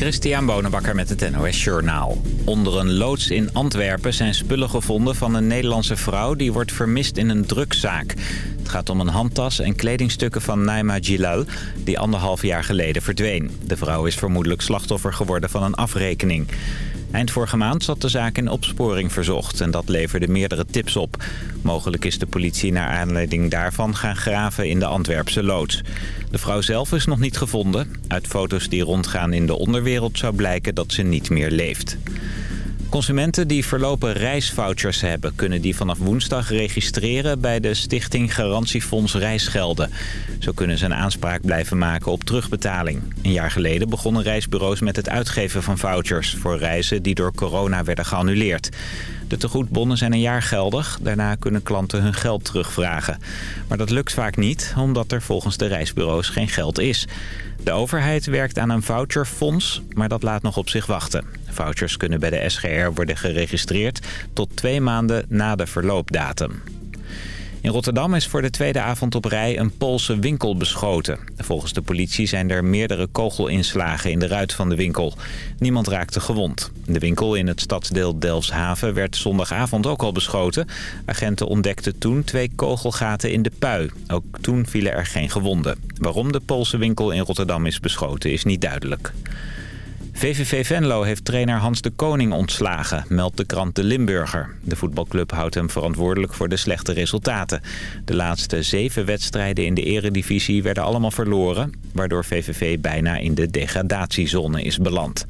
Christian Bonenbakker met het NOS Journaal. Onder een loods in Antwerpen zijn spullen gevonden van een Nederlandse vrouw... die wordt vermist in een drugszaak. Het gaat om een handtas en kledingstukken van Naima Gilal... die anderhalf jaar geleden verdween. De vrouw is vermoedelijk slachtoffer geworden van een afrekening. Eind vorige maand zat de zaak in opsporing verzocht en dat leverde meerdere tips op. Mogelijk is de politie naar aanleiding daarvan gaan graven in de Antwerpse loods. De vrouw zelf is nog niet gevonden. Uit foto's die rondgaan in de onderwereld zou blijken dat ze niet meer leeft. Consumenten die verlopen reisvouchers hebben... kunnen die vanaf woensdag registreren bij de Stichting Garantiefonds Reisgelden. Zo kunnen ze een aanspraak blijven maken op terugbetaling. Een jaar geleden begonnen reisbureaus met het uitgeven van vouchers... voor reizen die door corona werden geannuleerd. De tegoedbonnen zijn een jaar geldig. Daarna kunnen klanten hun geld terugvragen. Maar dat lukt vaak niet, omdat er volgens de reisbureaus geen geld is. De overheid werkt aan een voucherfonds, maar dat laat nog op zich wachten. Vouchers kunnen bij de SGR worden geregistreerd tot twee maanden na de verloopdatum. In Rotterdam is voor de tweede avond op rij een Poolse winkel beschoten. Volgens de politie zijn er meerdere kogelinslagen in de ruit van de winkel. Niemand raakte gewond. De winkel in het stadsdeel Delfshaven werd zondagavond ook al beschoten. Agenten ontdekten toen twee kogelgaten in de pui. Ook toen vielen er geen gewonden. Waarom de Poolse winkel in Rotterdam is beschoten is niet duidelijk. VVV Venlo heeft trainer Hans de Koning ontslagen, meldt de krant De Limburger. De voetbalclub houdt hem verantwoordelijk voor de slechte resultaten. De laatste zeven wedstrijden in de eredivisie werden allemaal verloren... waardoor VVV bijna in de degradatiezone is beland.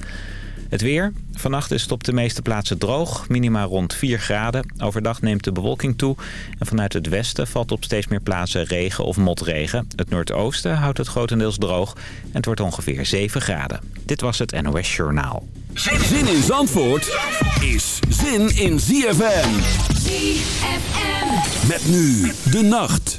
Het weer. Vannacht is het op de meeste plaatsen droog. Minima rond 4 graden. Overdag neemt de bewolking toe. En vanuit het westen valt op steeds meer plaatsen regen of motregen. Het noordoosten houdt het grotendeels droog. En het wordt ongeveer 7 graden. Dit was het NOS Journaal. Zin in Zandvoort is zin in ZFM. ZFM. Met nu de nacht.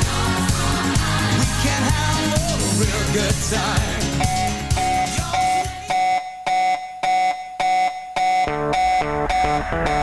good time. you.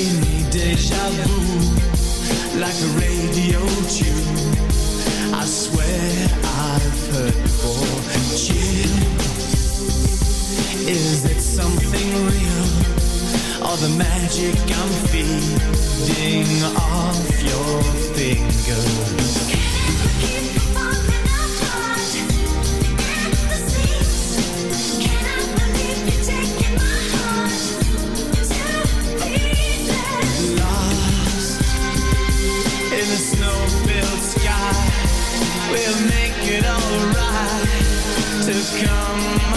gave me deja vu, like a radio tune. I swear I've heard before. Chill, is it something real? Or the magic I'm feeding off your fingers? yum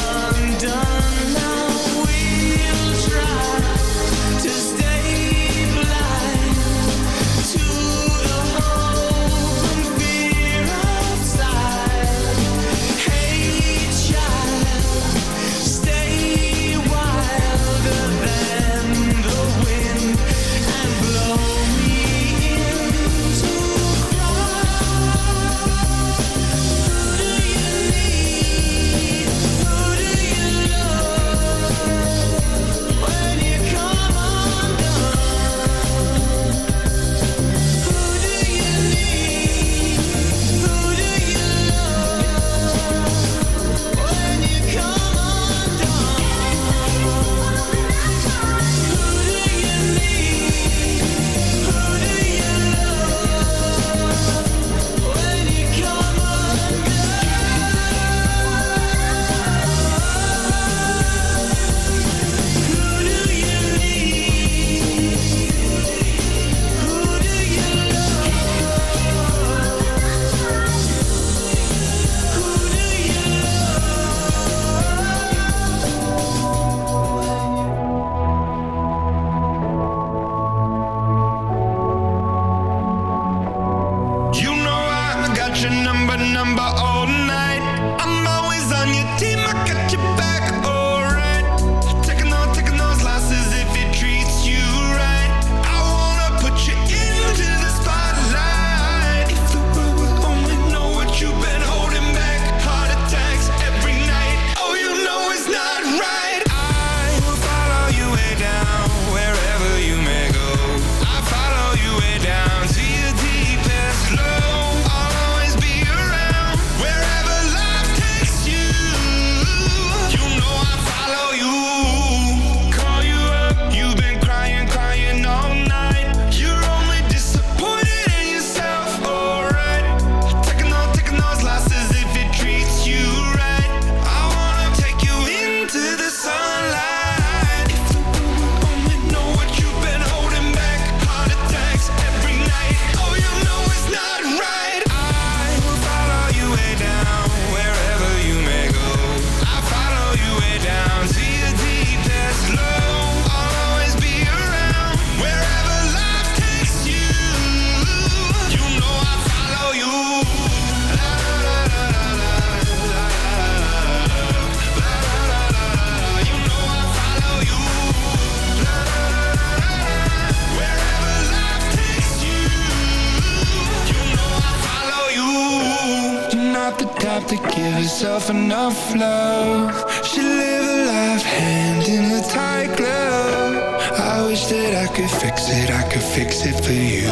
wish that I could fix it, I could fix it for you.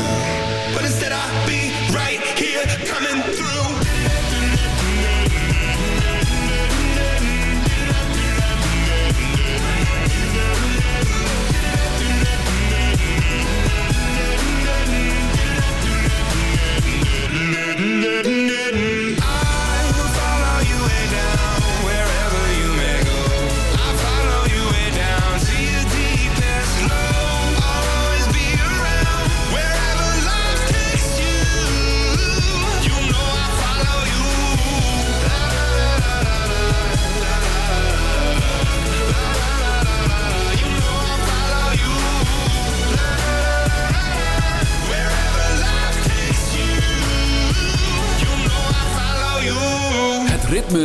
But instead I be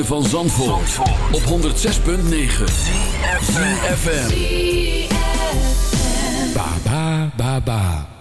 van Zandvoort, op 106.9 ZFM. Ba ba ba ba.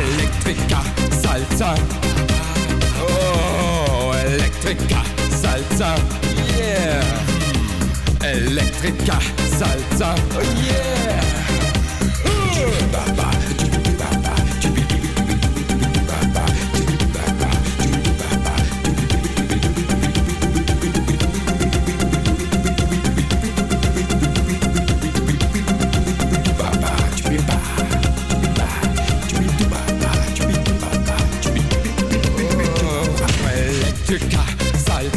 Electrica salsa. Oh Electrica salsa. Yeah. Electrica salsa. Oh yeah.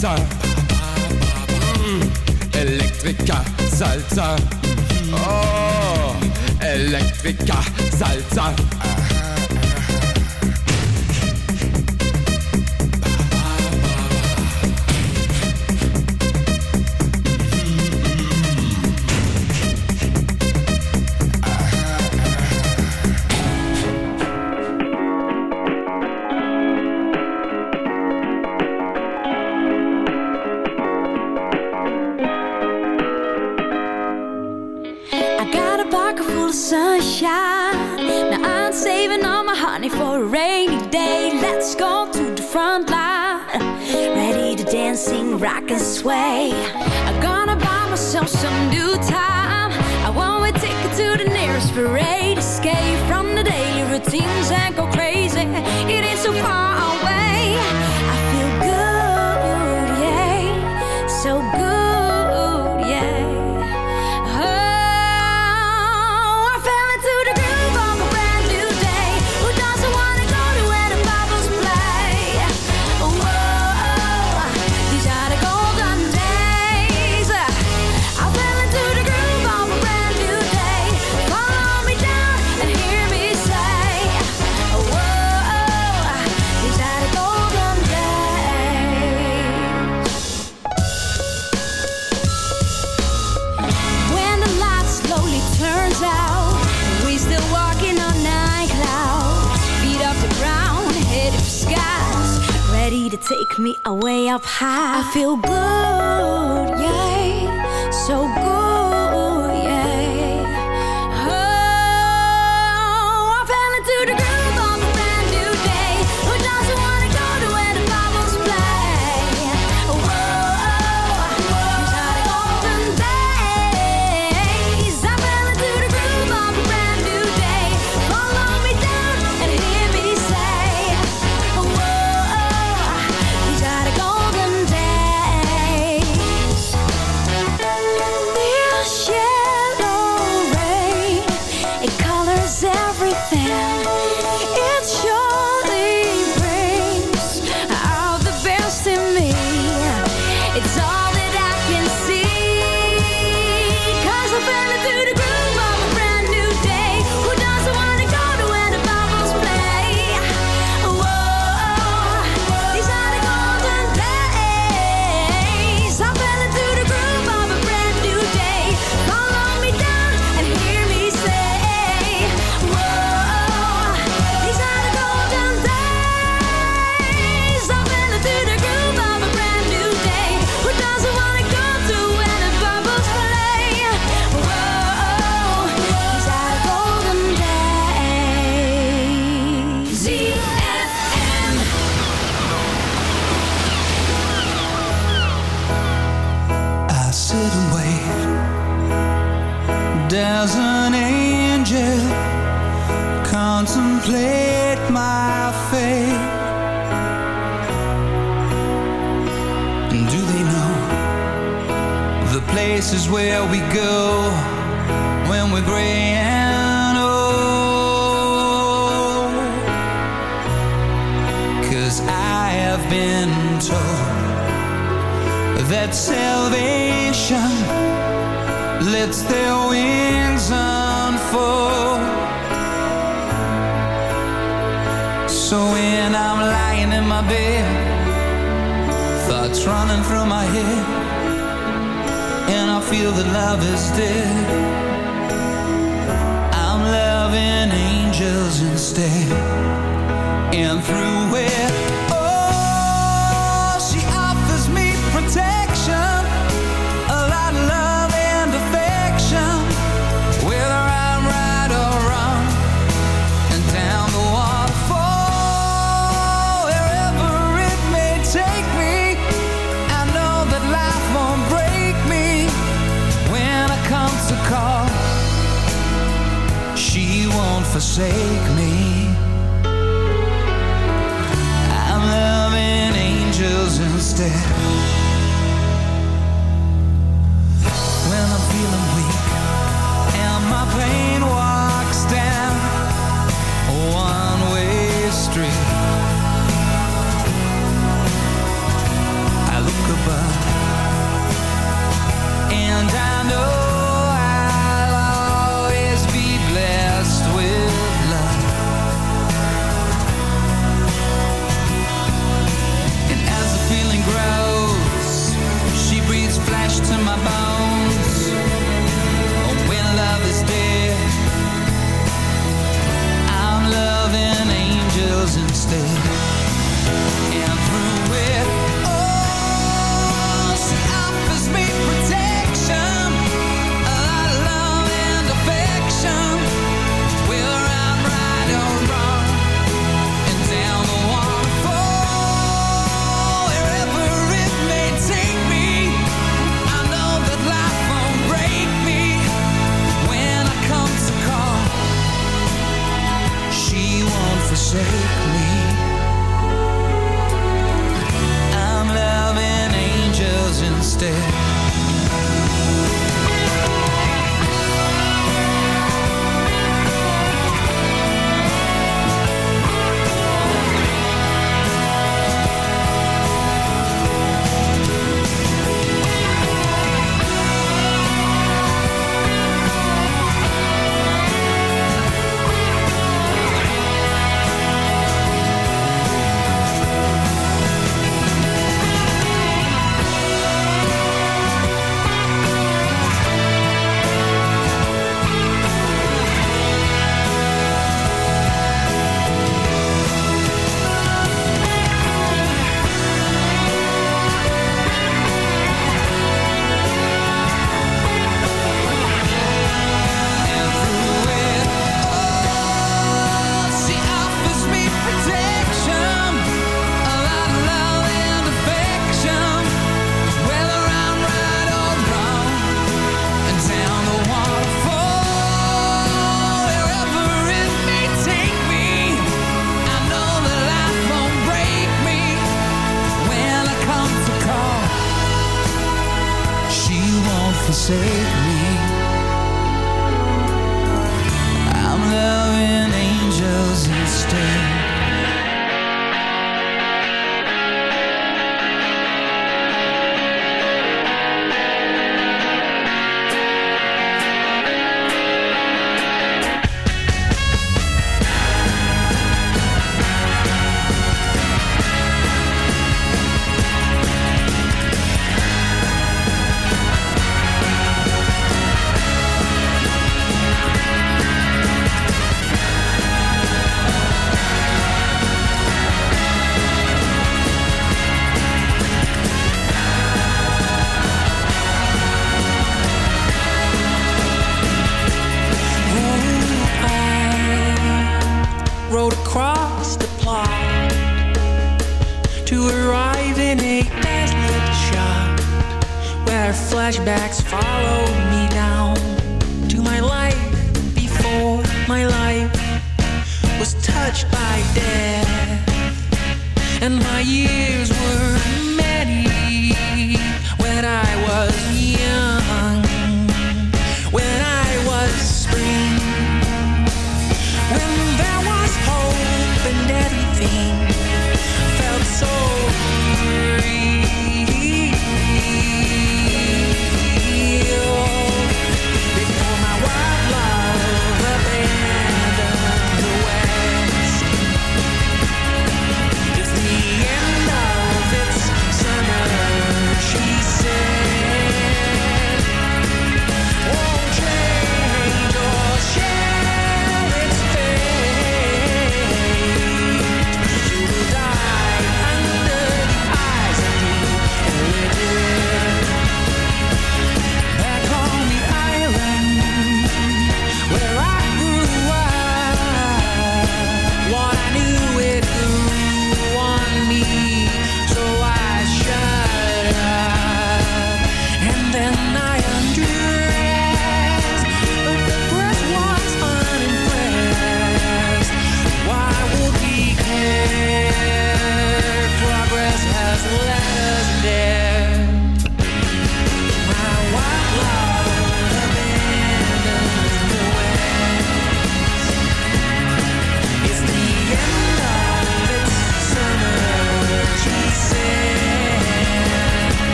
Salsa. Mm. Elektrika Salsa. Oh, Elektrika Salsa. rock and sway. I'm gonna buy myself some new time. I won't take it to the nearest parade.